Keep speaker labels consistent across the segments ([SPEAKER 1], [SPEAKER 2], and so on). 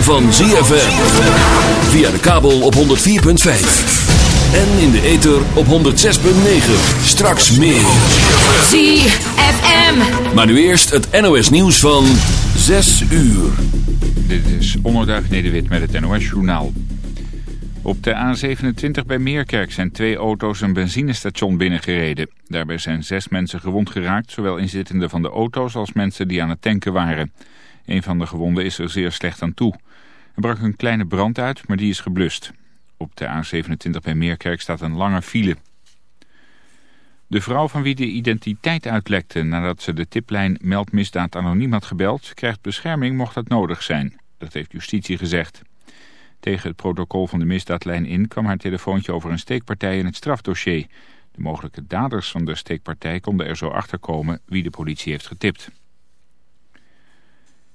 [SPEAKER 1] Ritme van ZFM. Via de kabel op 104.5. En in de ether op 106.9. Straks meer.
[SPEAKER 2] ZFM.
[SPEAKER 1] Maar nu eerst het NOS nieuws van 6 uur.
[SPEAKER 3] Dit is Onderduif Nederwit met het NOS Journaal. Op de A27 bij Meerkerk zijn twee auto's een benzinestation binnengereden. Daarbij zijn zes mensen gewond geraakt, zowel inzittenden van de auto's als mensen die aan het tanken waren. Een van de gewonden is er zeer slecht aan toe. Er brak een kleine brand uit, maar die is geblust. Op de A27 bij Meerkerk staat een lange file. De vrouw van wie de identiteit uitlekte nadat ze de tiplijn meldmisdaad anoniem had gebeld... krijgt bescherming mocht dat nodig zijn. Dat heeft justitie gezegd. Tegen het protocol van de misdaadlijn in kwam haar telefoontje over een steekpartij in het strafdossier. De mogelijke daders van de steekpartij konden er zo achter komen wie de politie heeft getipt.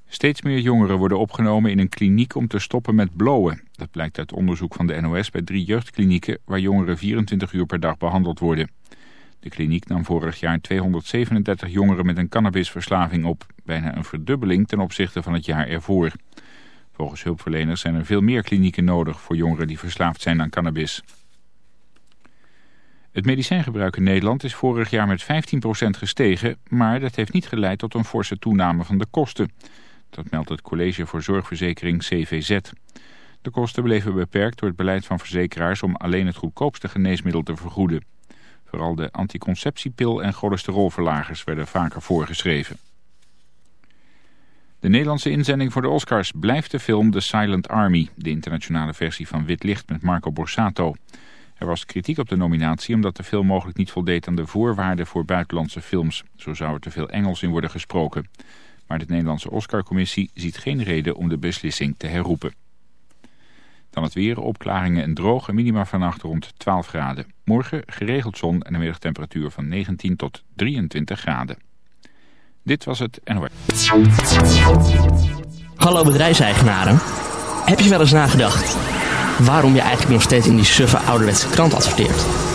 [SPEAKER 3] Steeds meer jongeren worden opgenomen in een kliniek om te stoppen met blowen. Dat blijkt uit onderzoek van de NOS bij drie jeugdklinieken waar jongeren 24 uur per dag behandeld worden. De kliniek nam vorig jaar 237 jongeren met een cannabisverslaving op. Bijna een verdubbeling ten opzichte van het jaar ervoor. Volgens hulpverleners zijn er veel meer klinieken nodig voor jongeren die verslaafd zijn aan cannabis. Het medicijngebruik in Nederland is vorig jaar met 15% gestegen, maar dat heeft niet geleid tot een forse toename van de kosten. Dat meldt het College voor Zorgverzekering CVZ. De kosten bleven beperkt door het beleid van verzekeraars om alleen het goedkoopste geneesmiddel te vergoeden. Vooral de anticonceptiepil en cholesterolverlagers werden vaker voorgeschreven. De Nederlandse inzending voor de Oscars blijft de film The Silent Army, de internationale versie van Wit Licht met Marco Borsato. Er was kritiek op de nominatie omdat de film mogelijk niet voldeed aan de voorwaarden voor buitenlandse films. Zo zou er te veel Engels in worden gesproken. Maar de Nederlandse Oscarcommissie ziet geen reden om de beslissing te herroepen. Dan het weer, opklaringen en droog minima vannacht rond 12 graden. Morgen geregeld zon en een middagtemperatuur van 19 tot 23 graden. Dit was het NOS.
[SPEAKER 4] Hallo bedrijfseigenaren. Heb je wel eens nagedacht waarom je eigenlijk nog steeds in die suffe ouderwetse krant adverteert?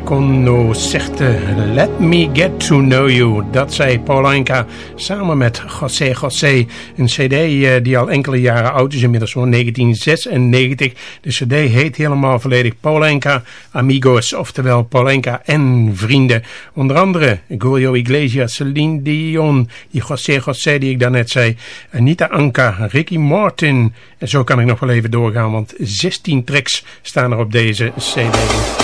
[SPEAKER 5] programma zegt Certe, Let Me Get To Know You. Dat zei Polenka, samen met José José. Een cd eh, die al enkele jaren oud is, inmiddels van 1996. De cd heet helemaal volledig Paulenka, Amigos, oftewel Polenka en Vrienden. Onder andere Julio Iglesias, Celine Dion, die José José die ik daarnet zei. Anita Anka, Ricky Martin. En zo kan ik nog wel even doorgaan, want 16 tracks staan er op deze cd.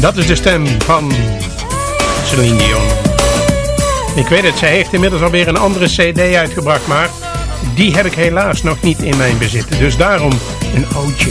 [SPEAKER 5] Dat is de stem van Celine Dion. Ik weet het, zij heeft inmiddels alweer een andere cd uitgebracht, maar die heb ik helaas nog niet in mijn bezit. Dus daarom een oudje.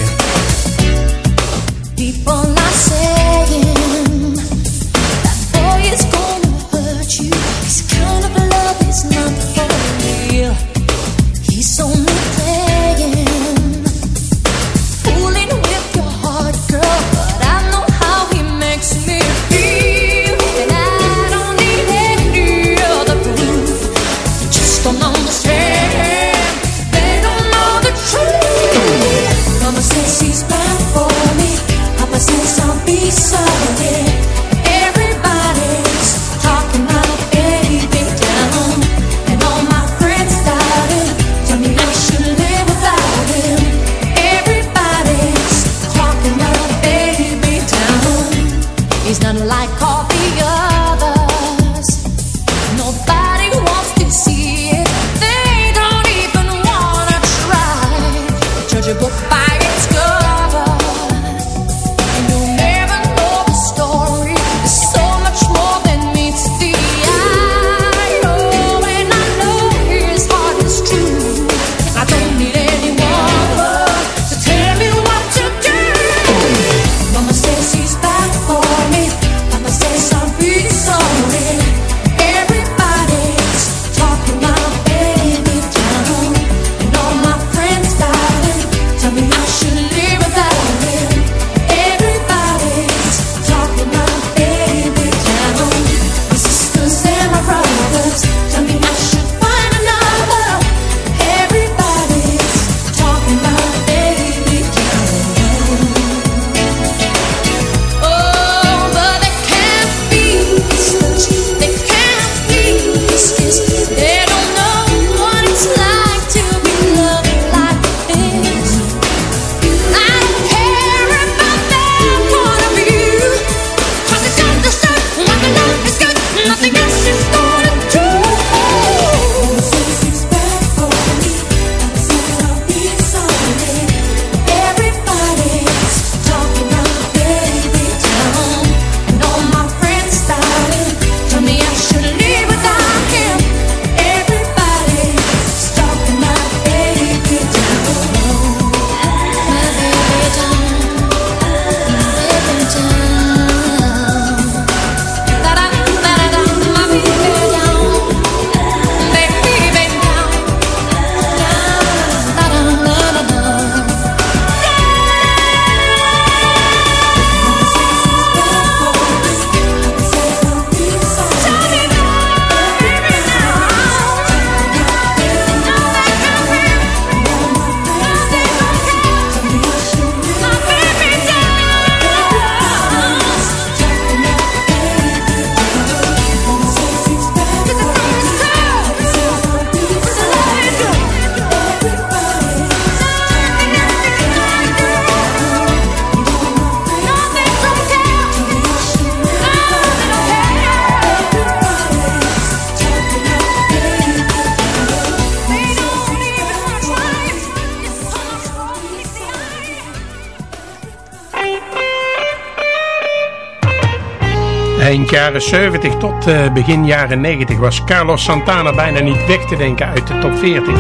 [SPEAKER 6] Eind jaren 70 tot uh, begin jaren 90 was Carlos Santana bijna niet weg te denken uit de top 40.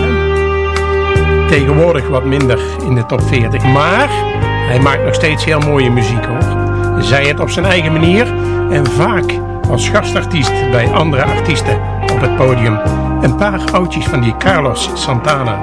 [SPEAKER 6] Tegenwoordig wat minder in de top 40, maar hij maakt nog steeds heel mooie muziek hoor. Zij het op zijn eigen manier en vaak als gastartiest bij andere artiesten op het podium. Een paar oudjes van die Carlos Santana.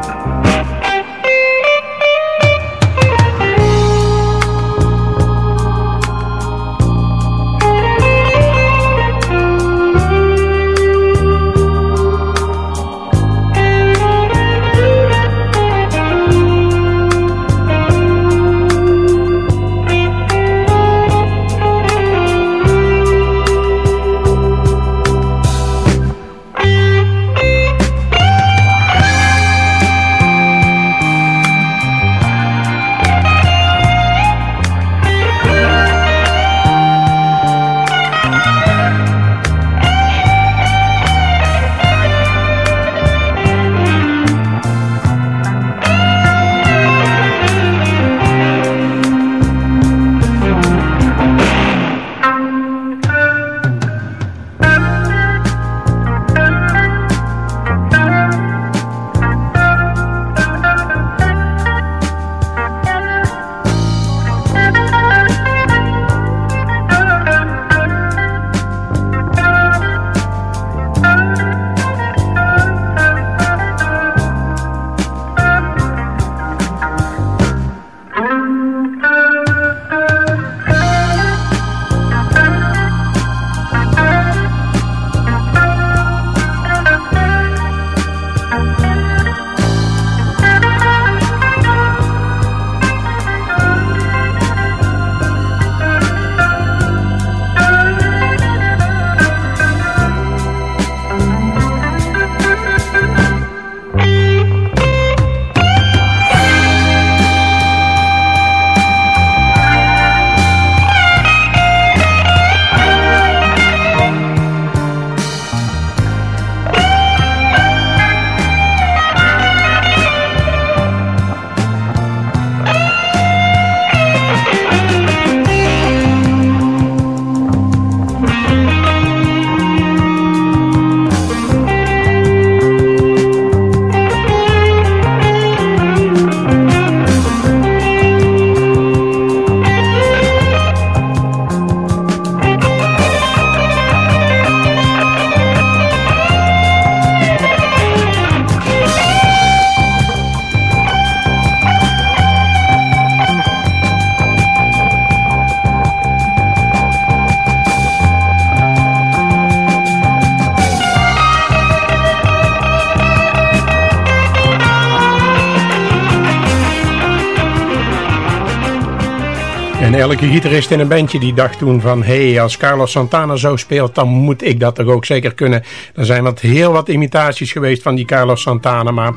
[SPEAKER 6] Elke gitarist in een bandje die dacht toen van... hé, hey, als Carlos Santana zo speelt, dan moet ik dat toch ook zeker kunnen. Er zijn wat, heel wat imitaties geweest van die Carlos Santana... maar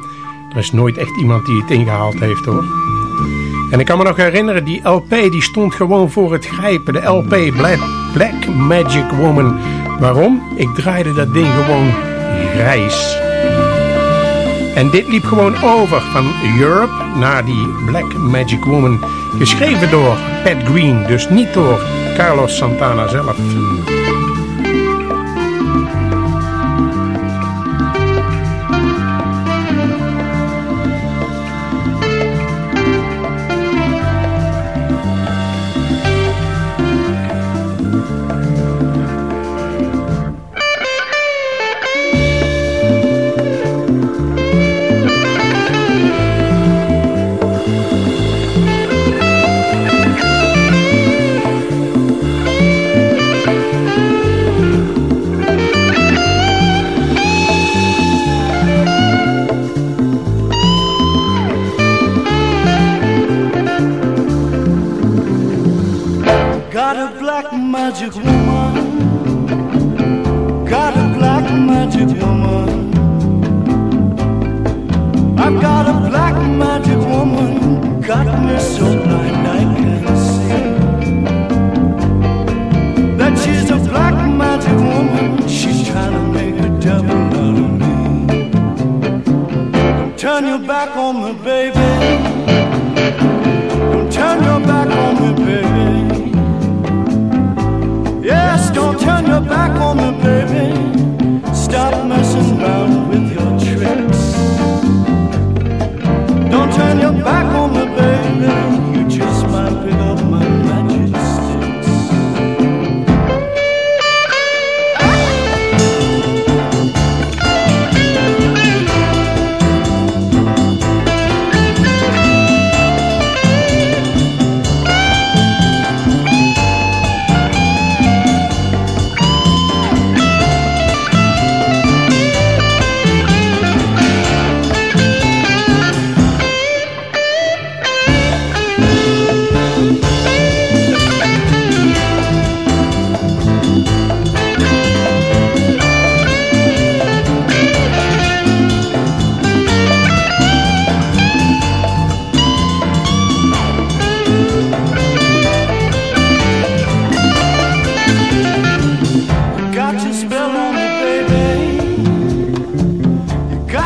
[SPEAKER 6] er is nooit echt iemand die het ingehaald heeft, hoor. En ik kan me nog herinneren, die LP die stond gewoon voor het grijpen. De LP Black, Black Magic Woman. Waarom? Ik draaide dat ding gewoon grijs. En dit liep gewoon over van Europe naar die Black Magic Woman. Geschreven door Pat Green, dus niet door Carlos Santana zelf.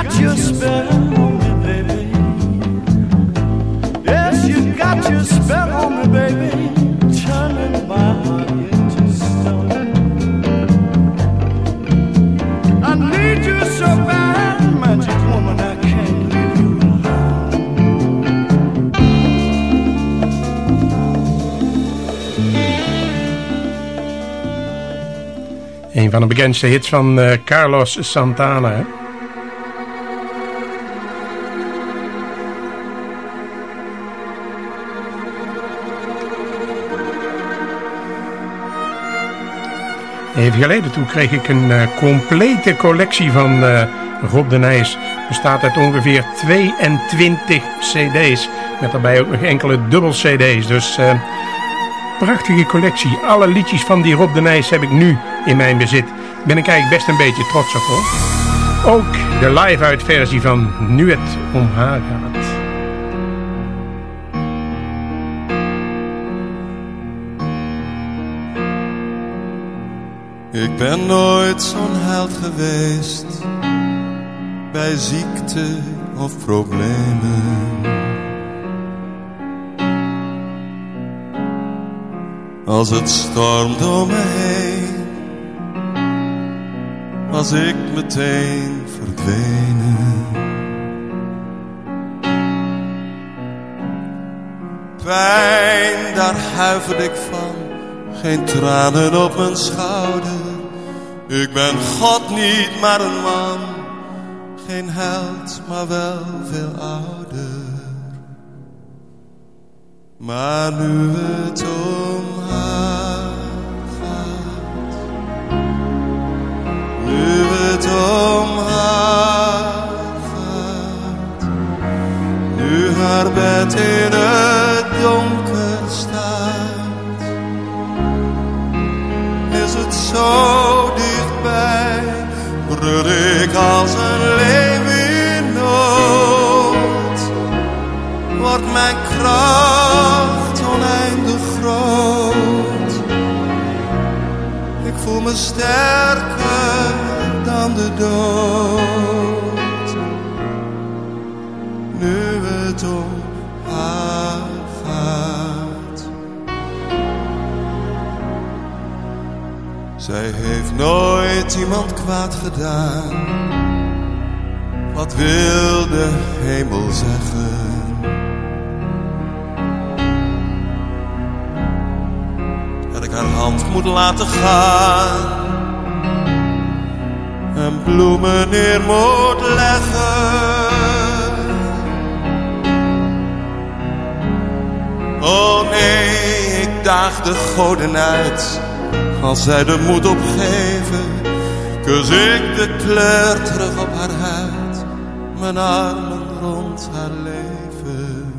[SPEAKER 7] Got spell baby. So bad, woman. I can't leave you
[SPEAKER 6] Een van de bekendste hits van eh, Carlos Santana. Even geleden toen kreeg ik een eh, complete collectie van eh, Rob de Nijs. Bestaat uit ongeveer 22 cd's. Met daarbij ook nog enkele dubbel cd's. Dus eh, prachtige collectie. Alle liedjes van die Rob de Nijs heb ik nu in mijn bezit. Ben ik eigenlijk best een beetje trots op hoor. Ook de live-uit versie van Nu het om haar gaat.
[SPEAKER 8] Ik ben nooit zo'n held geweest bij ziekte of problemen. Als het stormt om me heen, was ik meteen verdwenen. Pijn, daar huiverde ik van, geen tranen op mijn schouder. Ik ben God niet, maar een man, geen held, maar wel veel ouder. Maar nu het om haar gaat, nu het om haar gaat, nu haar bed in het donker staat, is het zo als een leeuw nood wordt mijn kracht oneindig groot. Ik voel me sterker dan de dood. Nu het om haar gaat. Zij heeft nooit iemand kwaad gedaan. Wat wil de hemel zeggen? dat ik haar hand moet laten gaan en bloemen neer moet leggen. Oh nee, ik daag de goden uit als zij de moed opgeven. Kus ik de kleur terug op haar huid, mijn armen rond haar leven.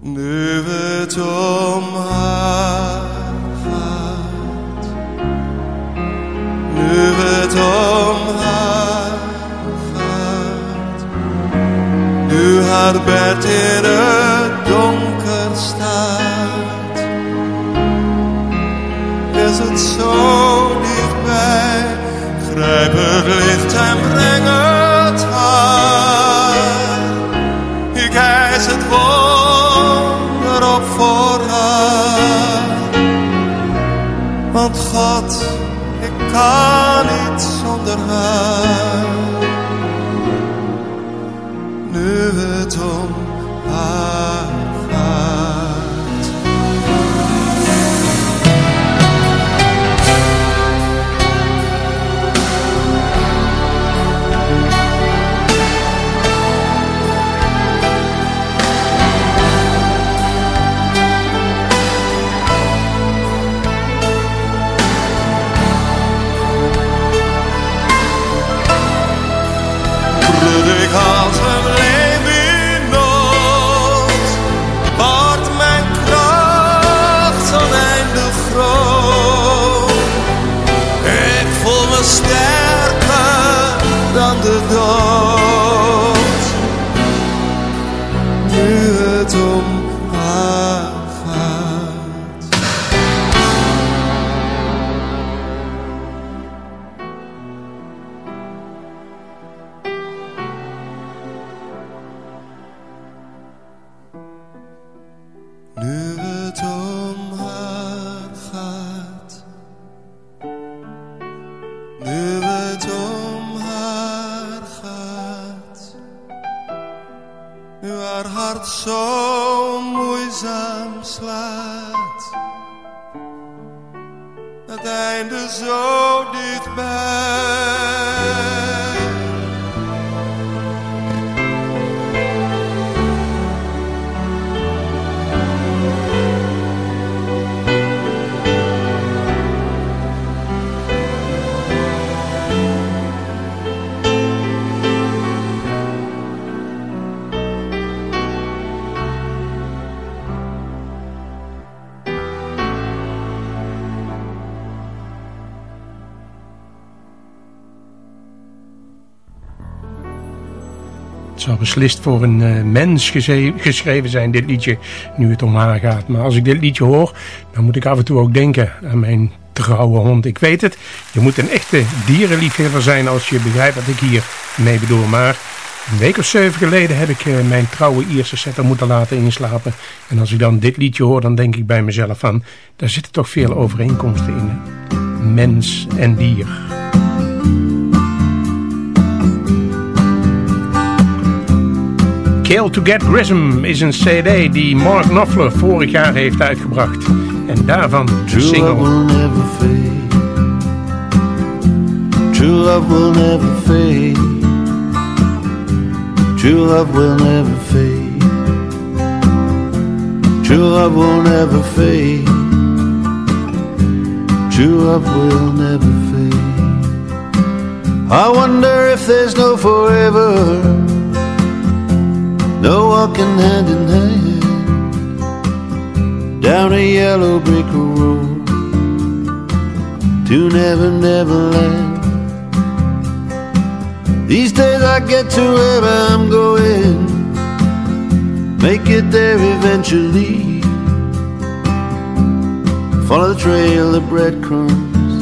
[SPEAKER 8] Nu het om haar gaat, nu het om haar gaat, nu haar bed lifetime langer time. Ik het voor. Want God, ik
[SPEAKER 6] kan. Zou beslist voor een eh, mens geschreven zijn, dit liedje, nu het om haar gaat. Maar als ik dit liedje hoor, dan moet ik af en toe ook denken aan mijn trouwe hond. Ik weet het, je moet een echte dierenliefhebber zijn als je begrijpt wat ik hier mee bedoel. Maar een week of zeven geleden heb ik eh, mijn trouwe Ierse setter moeten laten inslapen. En als ik dan dit liedje hoor, dan denk ik bij mezelf van, daar zitten toch veel overeenkomsten in. Mens en dier. Kill to Get Rhythm is een cd die Mark Knopfler vorig jaar heeft uitgebracht. En daarvan de
[SPEAKER 7] True
[SPEAKER 6] single.
[SPEAKER 7] will never fade. True love will never fade. True love will never fade. True love will never fade. True love will never fade. I wonder if there's no forever. No walking hand in hand down a yellow brick road to Never Never Land. These days I get to where I'm going, make it there eventually. Follow the trail of breadcrumbs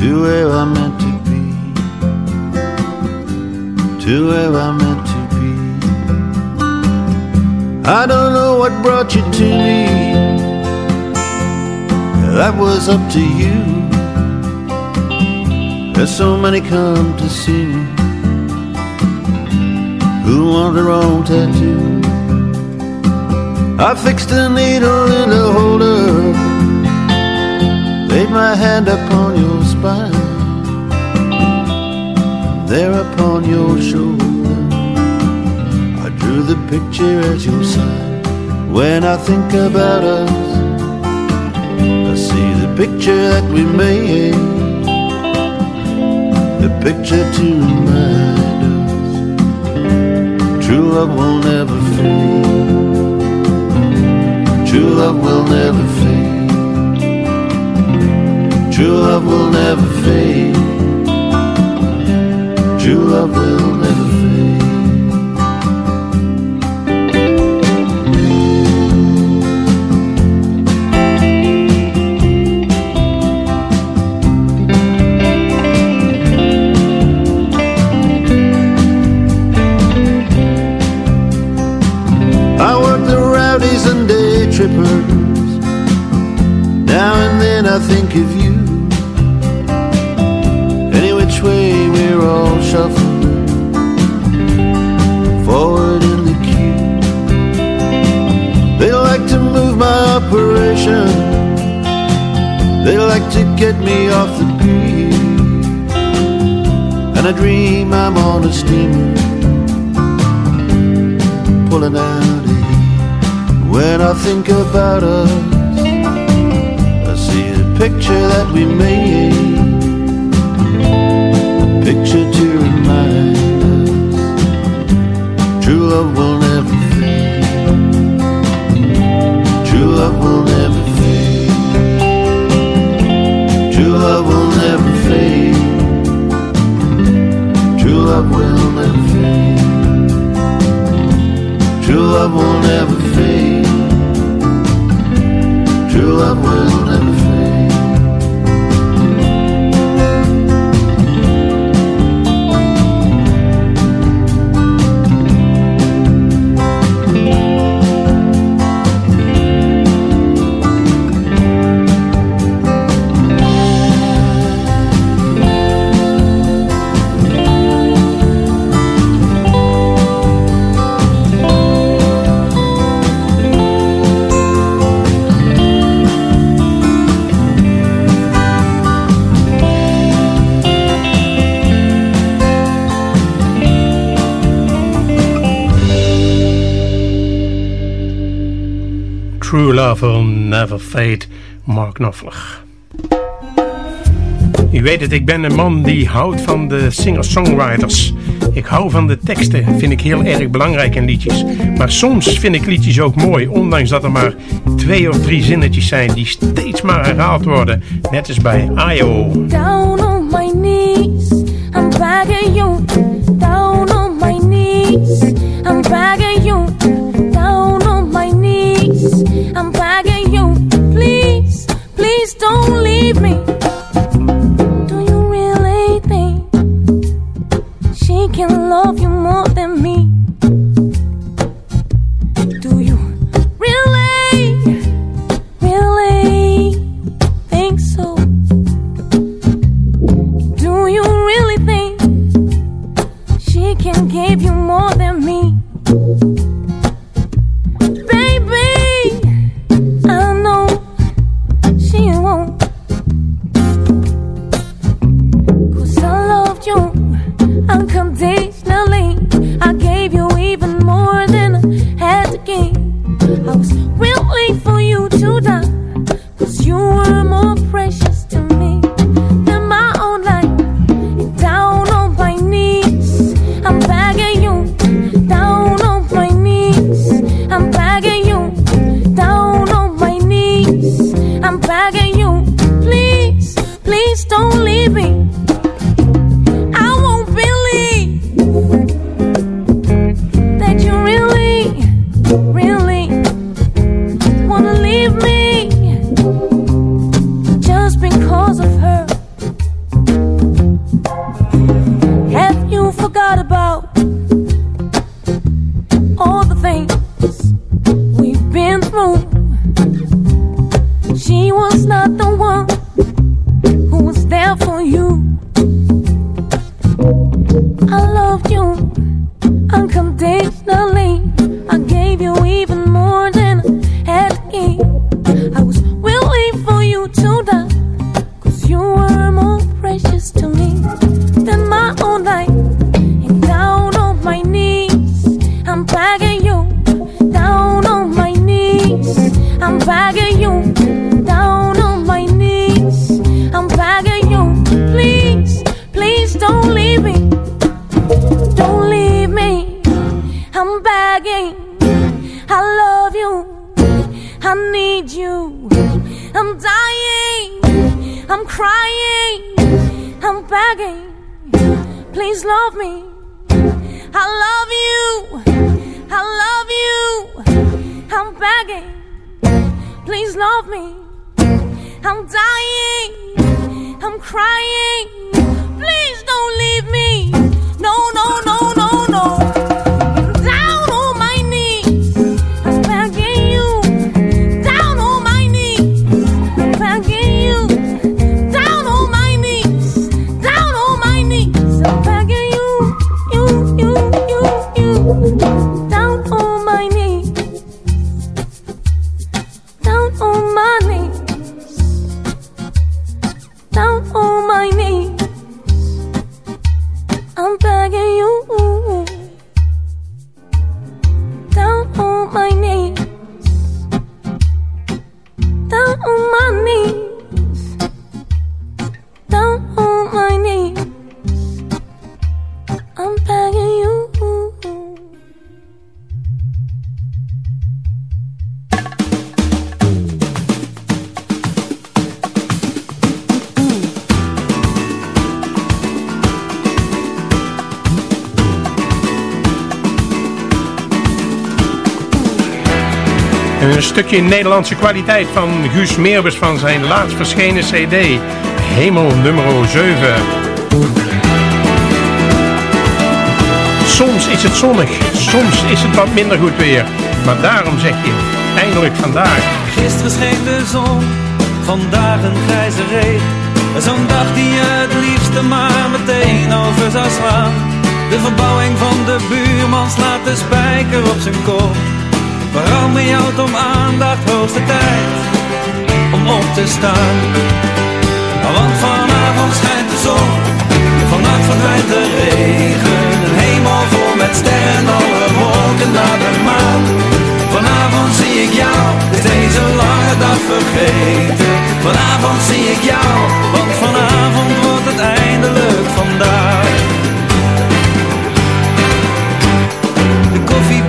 [SPEAKER 7] to where I'm meant to be, to where I'm meant. I don't know what brought you to me. That was up to you. There's so many come to see me who want their own tattoo. I fixed a needle in a holder, laid my hand upon your spine, there upon your shoulder. The picture at your side. When I think about us, I see the picture that we made. The picture to remind us true love will never fade. True love will never fade. True love will never fade. True love will never fade. I dream I'm on a steamer pulling out of. When I think about us, I see a picture that we made, a picture to remind us true love will never fade. True love will never fade. True love will never fade. Love will never
[SPEAKER 6] van Fate, Mark Knopfler. U weet het, ik ben een man die houdt van de singer-songwriters. Ik hou van de teksten, vind ik heel erg belangrijk in liedjes. Maar soms vind ik liedjes ook mooi, ondanks dat er maar twee of drie zinnetjes zijn die steeds maar herhaald worden. Net als bij I.O.
[SPEAKER 9] Down on my knees, I'm begging you. Down on my knees, I'm begging I'm dragging you
[SPEAKER 6] stukje Nederlandse kwaliteit van Guus Meeuwis van zijn laatst verschenen cd. Hemel nummer 7. Soms is het zonnig, soms is het wat minder goed weer. Maar daarom zeg je, eindelijk vandaag.
[SPEAKER 10] Gisteren scheen de zon, vandaag een grijze regen. Zo'n dag die je het liefste maar meteen over zou slaan. De verbouwing van de buurman slaat de spijker op zijn kop. Waarom jou om aandacht, hoogste tijd om op te staan. Want vanavond schijnt de zon, vannacht verdwijnt de regen. Een hemel vol met sterren, alle wolken naar de maan. Vanavond zie ik jou, is deze lange dag vergeten. Vanavond zie ik jou, want vanavond wordt het eindelijk vandaag.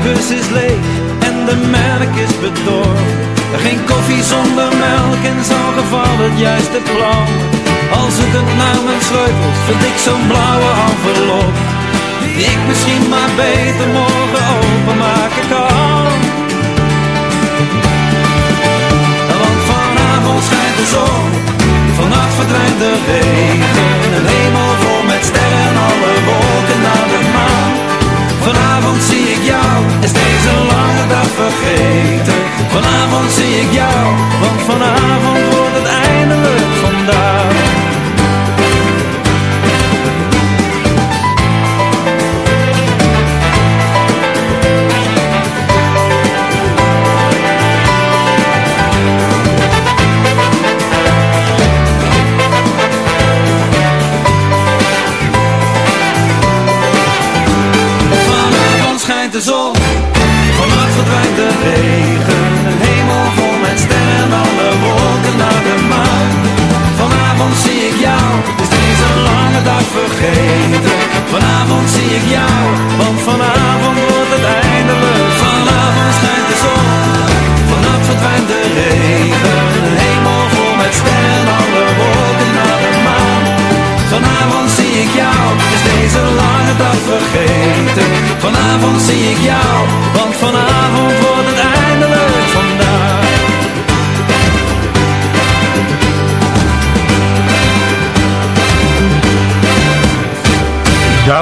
[SPEAKER 10] Koffiebus is leeg en de melk is bedorven. Geen koffie zonder melk in zo'n geval het juiste plan. Al zoekend naar mijn sleutels vind ik zo'n blauwe envelop. Die ik misschien maar beter morgen openmaken kan. Want vanavond schijnt de zon, vannacht verdwijnt de regen. Een hemel vol met sterren, alle wolken naar de maan. Vanavond zie ik jou, is deze lange dag vergeten. Vanavond zie ik jou, want vanavond wordt het eindelijk vandaag.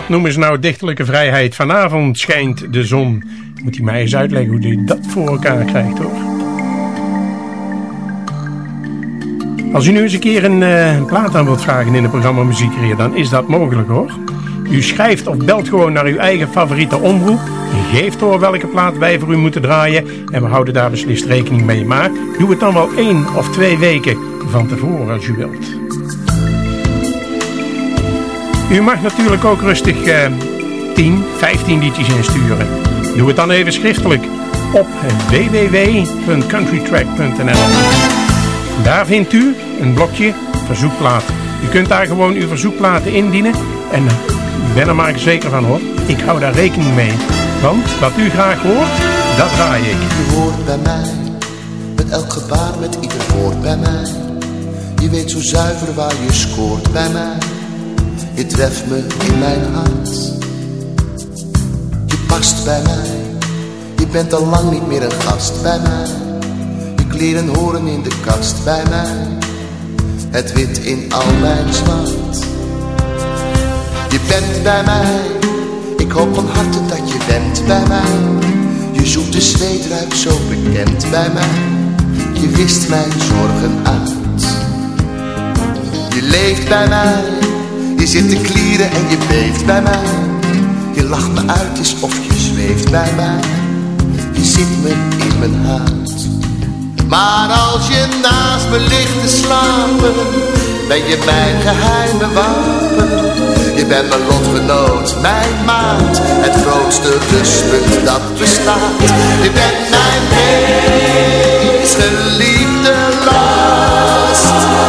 [SPEAKER 6] Noemen ze nou dichterlijke vrijheid. Vanavond schijnt de zon. Moet hij mij eens uitleggen hoe hij dat voor elkaar krijgt hoor. Als u nu eens een keer een, eh, een plaat aan wilt vragen in het programma Muziekreer, dan is dat mogelijk hoor. U schrijft of belt gewoon naar uw eigen favoriete omroep. Geeft door welke plaat wij voor u moeten draaien. En we houden daar beslist rekening mee. Maar doe het dan wel één of twee weken van tevoren als u wilt. U mag natuurlijk ook rustig eh, 10, 15 liedjes insturen. Doe het dan even schriftelijk op www.countrytrack.nl Daar vindt u een blokje verzoekplaat. U kunt daar gewoon uw verzoekplaten indienen en ben er maar zeker van hoor. Ik hou daar rekening mee. Want wat u graag hoort, dat draai ik.
[SPEAKER 11] Je hoort bij mij, met elk gebaar, met ieder woord bij mij. Je weet zo zuiver waar je scoort bij mij. Je treft me in mijn hart. Je past bij mij. Je bent al lang niet meer een gast bij mij. Je kleren horen in de kast bij mij. Het wit in al mijn zwart. Je bent bij mij. Ik hoop van harte dat je bent bij mij. Je zoete zweet ruikt zo bekend bij mij. Je wist mijn zorgen uit. Je leeft bij mij. Je zit te klieren en je beeft bij mij. Je lacht me uit, is of je zweeft bij mij. Je zit me in mijn huid. Maar als je naast me ligt te slapen, ben je mijn geheime wapen. Je bent mijn lotgenoot, mijn maat. Het grootste rustpunt dat bestaat. Je bent mijn meest geliefde last.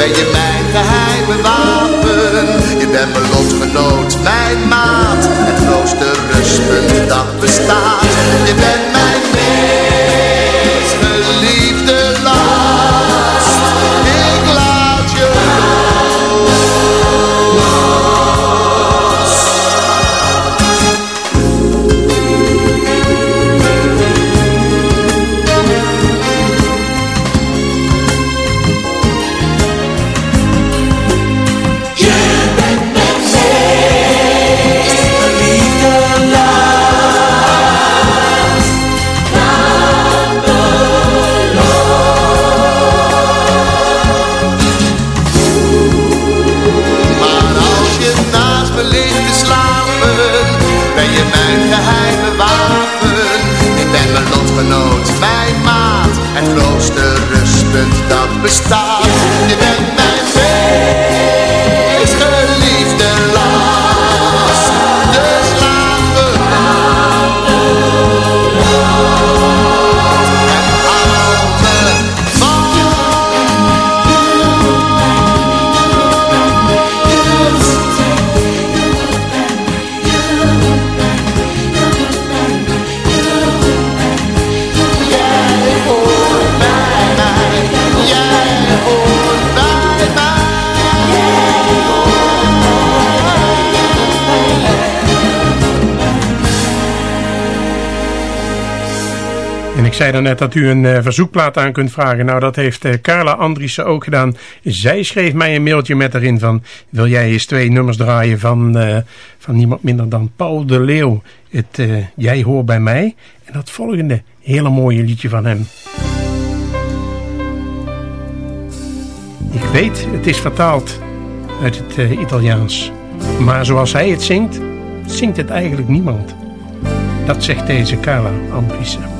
[SPEAKER 11] ben je mijn geheime wapen. Je bent mijn lotgenoot, mijn maat, het grootste rustpunt dat bestaat. Je bent mijn meest geliefde
[SPEAKER 6] daarnet dat u een eh, verzoekplaat aan kunt vragen. Nou, dat heeft eh, Carla Andriessen ook gedaan. Zij schreef mij een mailtje met erin van... wil jij eens twee nummers draaien van, eh, van niemand minder dan Paul de Leeuw. Het Jij hoort bij mij. En dat volgende hele mooie liedje van hem. Ik weet, het is vertaald uit het Italiaans. Maar zoals hij het zingt, zingt het eigenlijk niemand. Dat zegt deze Carla Andriessen.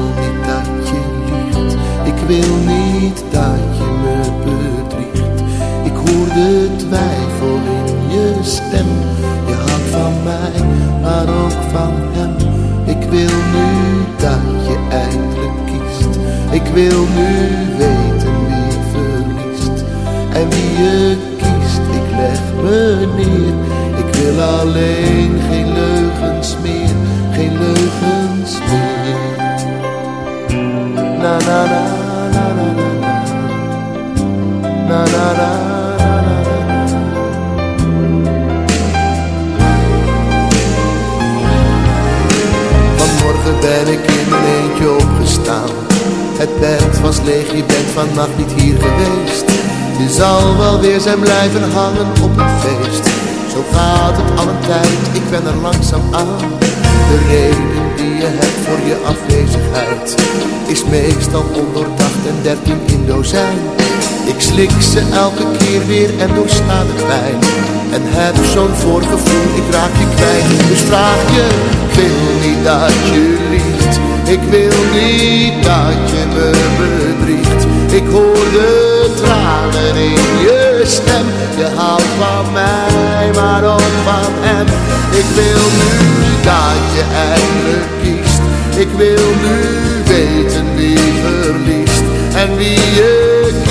[SPEAKER 11] wil niet dat je me bedriegt. Ik hoor de twijfel in je stem. Je houdt van mij, maar ook van hem. Ik wil nu dat je eindelijk kiest. Ik wil nu weten wie verliest. En wie je kiest, ik leg me neer. Ik wil alleen geen leugens meer Geen leugens meer. Na na na Na na na ben ik in mijn eentje opgestaan. Het bed was leeg, je bent vannacht niet hier geweest. Je zal wel weer zijn blijven hangen op een feest. Zo gaat het al een tijd, ik ben er langzaam aan. De reden die je hebt voor je afwezigheid Is meestal ondoordacht en dertien in dozijn Ik slik ze elke keer weer en doorsta de pijn. En heb zo'n voorgevoel, ik raak je kwijt. Dus vraag je, ik wil niet dat je liegt. Ik wil niet dat je me bedriegt. Ik hoor de tranen in je stem. Je houdt van mij, maar ook van hem. Ik wil nu dat je eindelijk kiest. Ik wil nu weten wie verliest en wie je kiest.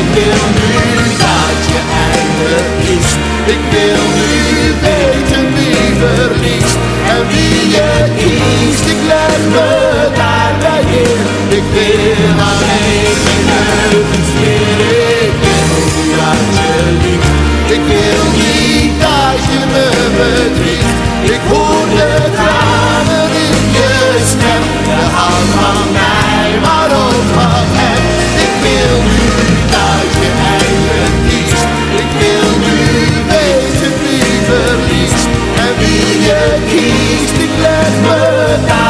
[SPEAKER 11] Ik wil nu dat je eindelijk kiest. Ik wil nu weten wie verliest en wie je kiest. Ik leg me daarbij neer. Ik wil alleen geen leugens meer. Ik wil dat je liegt. Ik wil niet dat je me bedriegt. Ik hoor de tranen in je stem. Je houdt van mij, maar ook van hem. Ik wil nu dat je eindelijk kiest. Ik wil nu weten wie verliest en wie je kiest. Ik leg me daarbij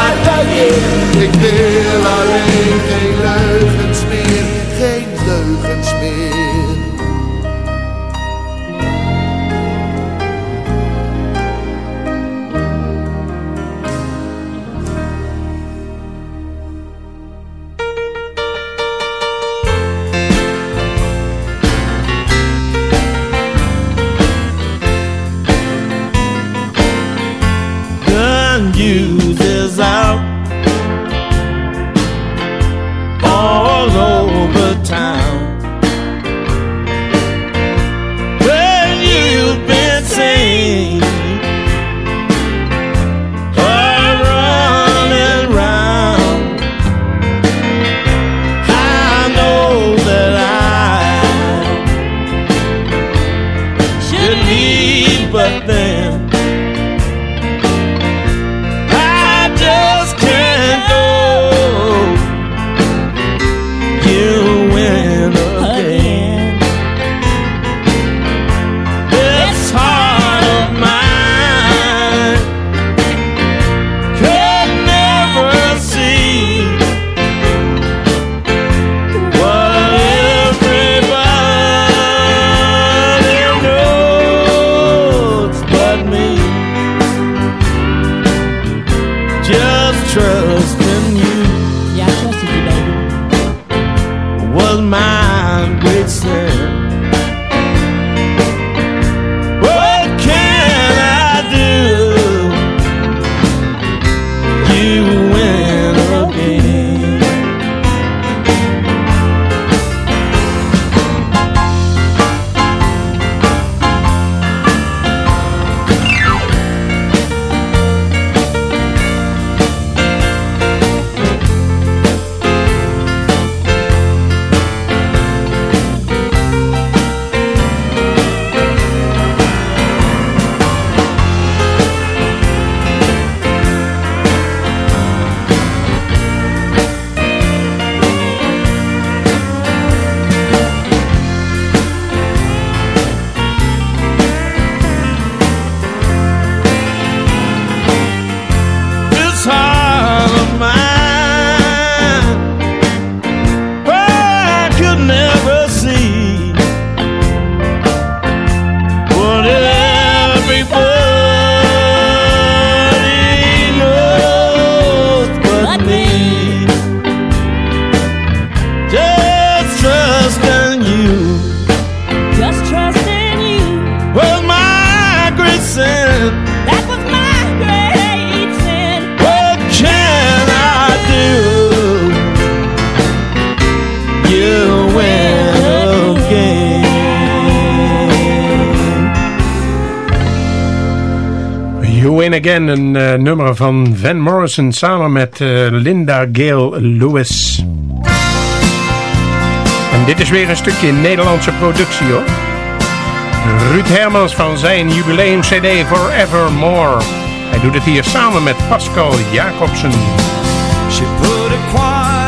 [SPEAKER 12] Again,
[SPEAKER 6] een eh, nummer van Van Morrison samen met eh, Linda Gale Lewis. En dit is weer een stukje Nederlandse productie hoor. Ruud Hermans van zijn jubileum CD Forevermore. Hij doet het hier samen met Pascal Jacobsen.
[SPEAKER 13] She put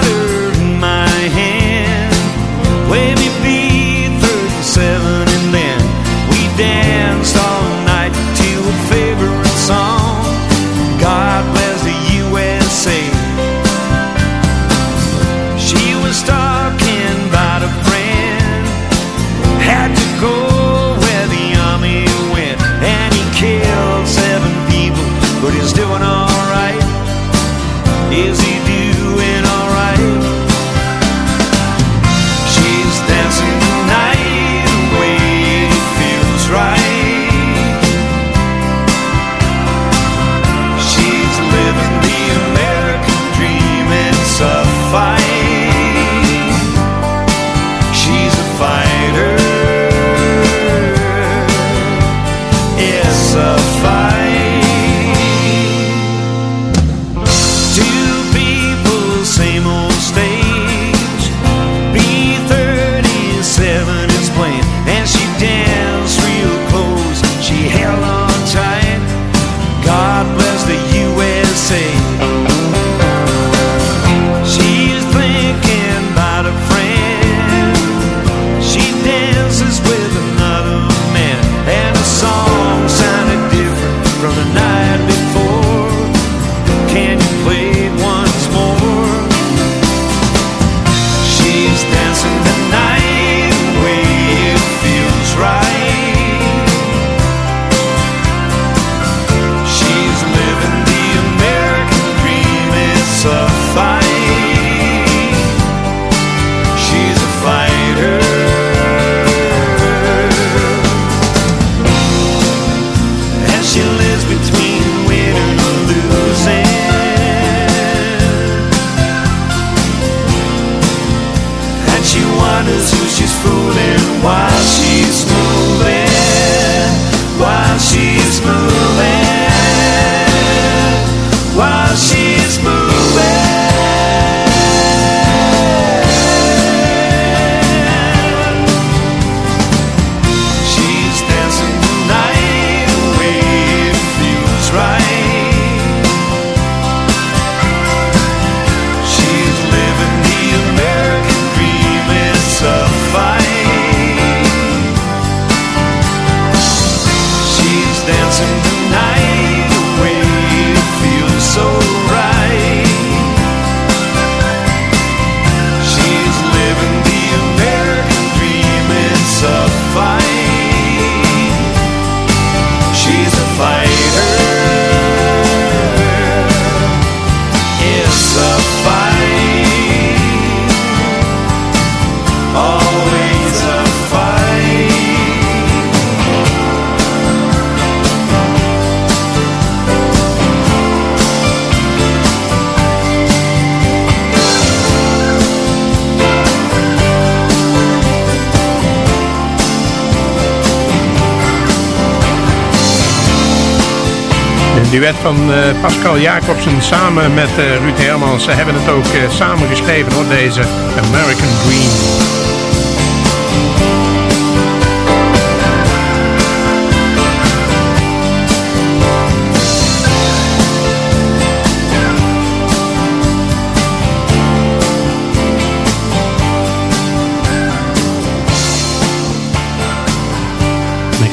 [SPEAKER 6] duet van uh, Pascal Jacobsen samen met uh, Ruud Hermans. Ze hebben het ook uh, samen geschreven hoor, deze American Dream.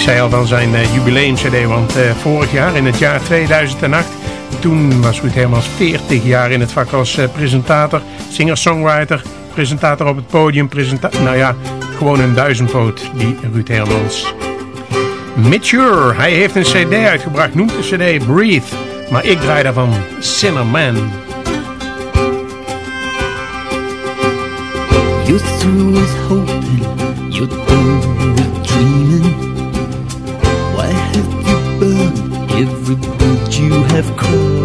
[SPEAKER 6] Zei al van zijn uh, jubileum-cd, want uh, vorig jaar, in het jaar 2008, toen was Ruud Hermans 40 jaar in het vak als uh, presentator, singer-songwriter, presentator op het podium, presentator, nou ja, gewoon een duizendpoot, die Ruud Hermans. Mature, hij heeft een cd uitgebracht, noemt de cd Breathe, maar ik draai daarvan Sinner Man.
[SPEAKER 10] You're through with have crossed.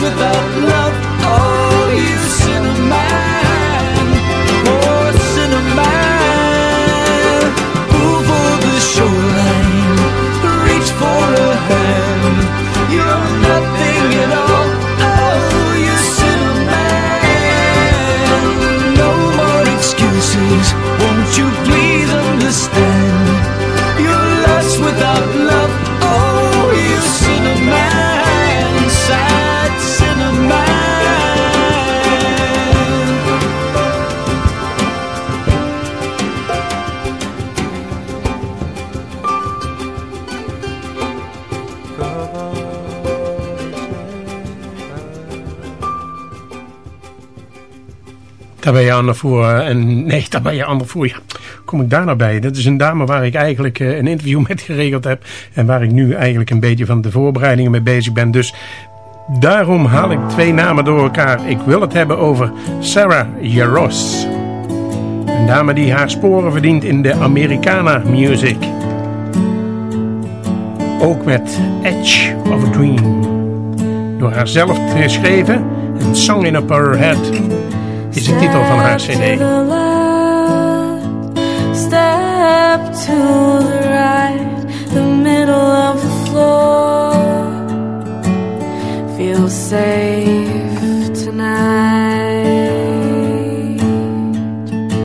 [SPEAKER 10] without love.
[SPEAKER 6] Daar ben je aan de voor. En nee, daar ben je aan voor. Ja, kom ik daar nou bij? Dat is een dame waar ik eigenlijk een interview met geregeld heb. En waar ik nu eigenlijk een beetje van de voorbereidingen mee bezig ben. Dus daarom haal ik twee namen door elkaar. Ik wil het hebben over Sarah Jaros. Een dame die haar sporen verdient in de Americana music. Ook met Edge of a Dream. Door haarzelf geschreven. Een Song in Up Her Head is de titel van haar cd.
[SPEAKER 14] Step to the right, the middle of the floor. Feel safe tonight.